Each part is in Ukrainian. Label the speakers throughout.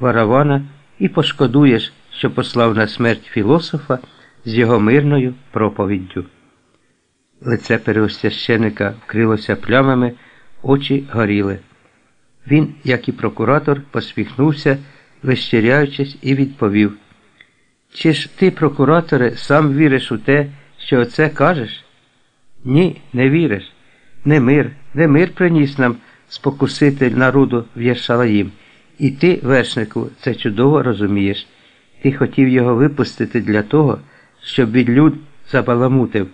Speaker 1: Варавана і пошкодуєш, що послав на смерть філософа з його мирною проповіддю. Лице первосвященика вкрилося плямами, очі горіли. Він, як і прокуратор, посміхнувся, вищеряючись, і відповів Чи ж ти, прокураторе, сам віриш у те, що оце кажеш? Ні, не віриш. Не мир, не мир приніс нам спокуситель народу в Єршалаїм. І ти, вершнику, це чудово розумієш. Ти хотів його випустити для того, щоб від люд забаламутив,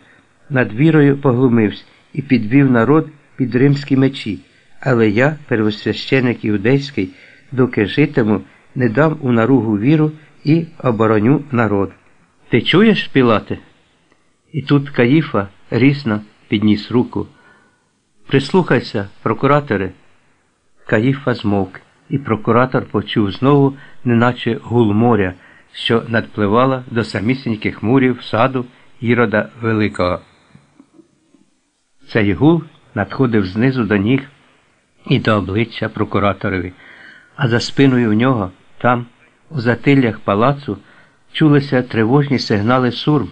Speaker 1: над вірою поглумився і підвів народ під римські мечі. Але я, первосвященик іудейський, доки житиму, не дам у наругу віру і обороню народ. Ти чуєш, Пілате? І тут Каїфа рісно підніс руку. Прислухайся, прокураторе. Каїфа змовк, і прокуратор почув знову, неначе гул моря, що надпливала до самісіньких мурів саду Ірода Великого. Цей гул надходив знизу до ніг і до обличчя прокураторові, а за спиною в нього, там, у затиллях палацу, чулися тривожні сигнали сурм,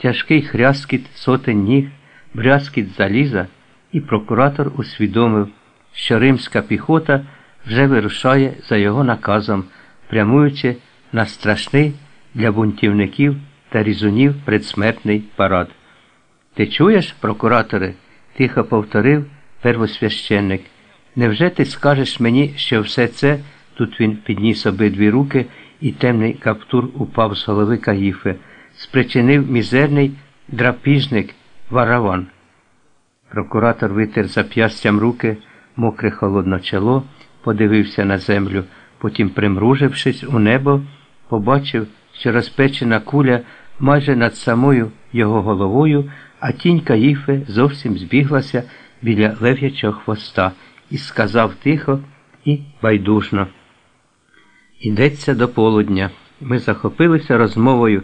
Speaker 1: тяжкий хряскіт сотень ніг, брязкіт заліза, і прокуратор усвідомив, що римська піхота вже вирушає за його наказом, прямуючи на страшний для бунтівників та різунів предсмертний парад. Ти чуєш, прокураторе? тихо повторив первосвященник. Невже ти скажеш мені, що все це, тут він підніс обидві руки, і темний каптур упав з голови Каїфи, спричинив мізерний драпіжник вараван. Прокуратор витер зап'ястям руки, мокре холодне чоло, подивився на землю, потім, примружившись у небо, побачив, що розпечена куля майже над самою його головою, а тінь Каїфи зовсім збіглася біля лев'ячого хвоста і сказав тихо і байдужно. Йдеться до полудня. Ми захопилися розмовою,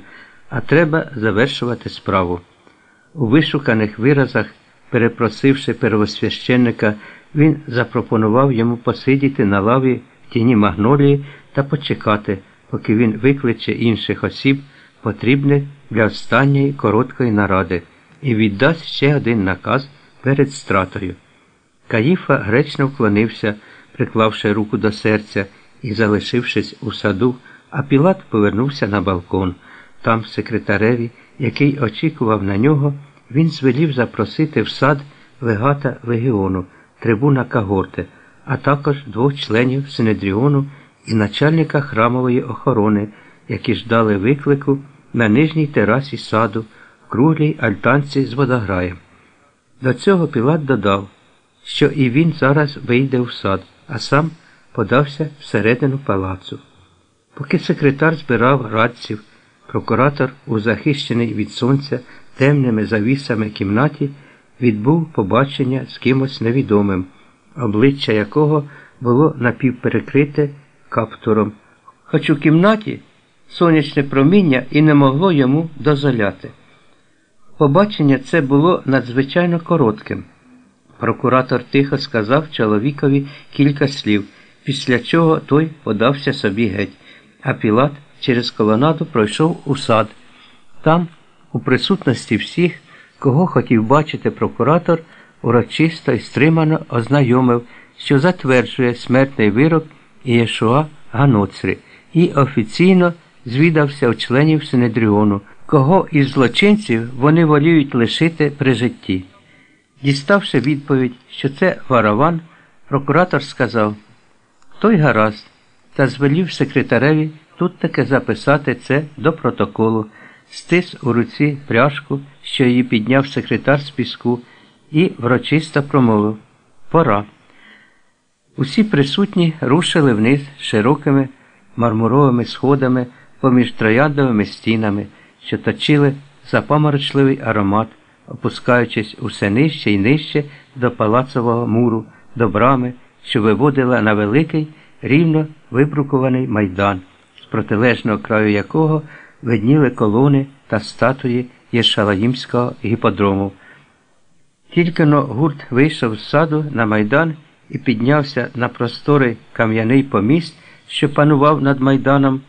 Speaker 1: а треба завершувати справу. У вишуканих виразах, перепросивши первосвященника, він запропонував йому посидіти на лаві в тіні магнолії та почекати, поки він викличе інших осіб, потрібних для останньої короткої наради, і віддасть ще один наказ перед стратою. Каїфа гречно вклонився, приклавши руку до серця і залишившись у саду, а Пілат повернувся на балкон. Там, секретареві, який очікував на нього, він звелів запросити в сад легата легіону, трибуна Кагорте, а також двох членів Синедріону і начальника храмової охорони, які ждали виклику на нижній терасі саду в круглій альтанці з водограєм. До цього Пілат додав, що і він зараз вийде в сад, а сам подався всередину палацу. Поки секретар збирав радців, прокуратор, у захищений від сонця темними завісами кімнаті, відбув побачення з кимось невідомим, обличчя якого було напівперекрите каптуром, хоч у кімнаті сонячне проміння і не могло йому дозволяти. Побачення це було надзвичайно коротким. Прокуратор тихо сказав чоловікові кілька слів, після чого той подався собі геть, а Пілат через колонаду пройшов у сад. Там, у присутності всіх, кого хотів бачити прокуратор, урочисто і стримано ознайомив, що затверджує смертний вирок Ієшуа Ганоцри, і офіційно звідався у членів Синедріону, кого із злочинців вони воліють лишити при житті. Діставши відповідь, що це вараван, прокуратор сказав той гаразд, та звелів секретареві тут таки записати це до протоколу, стис у руці пряжку, що її підняв секретар з піску, і врочисто промовив Пора. Усі присутні рушили вниз широкими мармуровими сходами поміж трояндовими стінами, що точили запаморочливий аромат, опускаючись усе нижче і нижче до палацового муру, до брами, що виводила на великий, рівно вибрукований майдан, з протилежного краю якого видніли колони та статуї Єшалаїмського гіподрому. Тільки но гурт вийшов з саду на майдан і піднявся на простори кам'яний поміст, що панував над майданом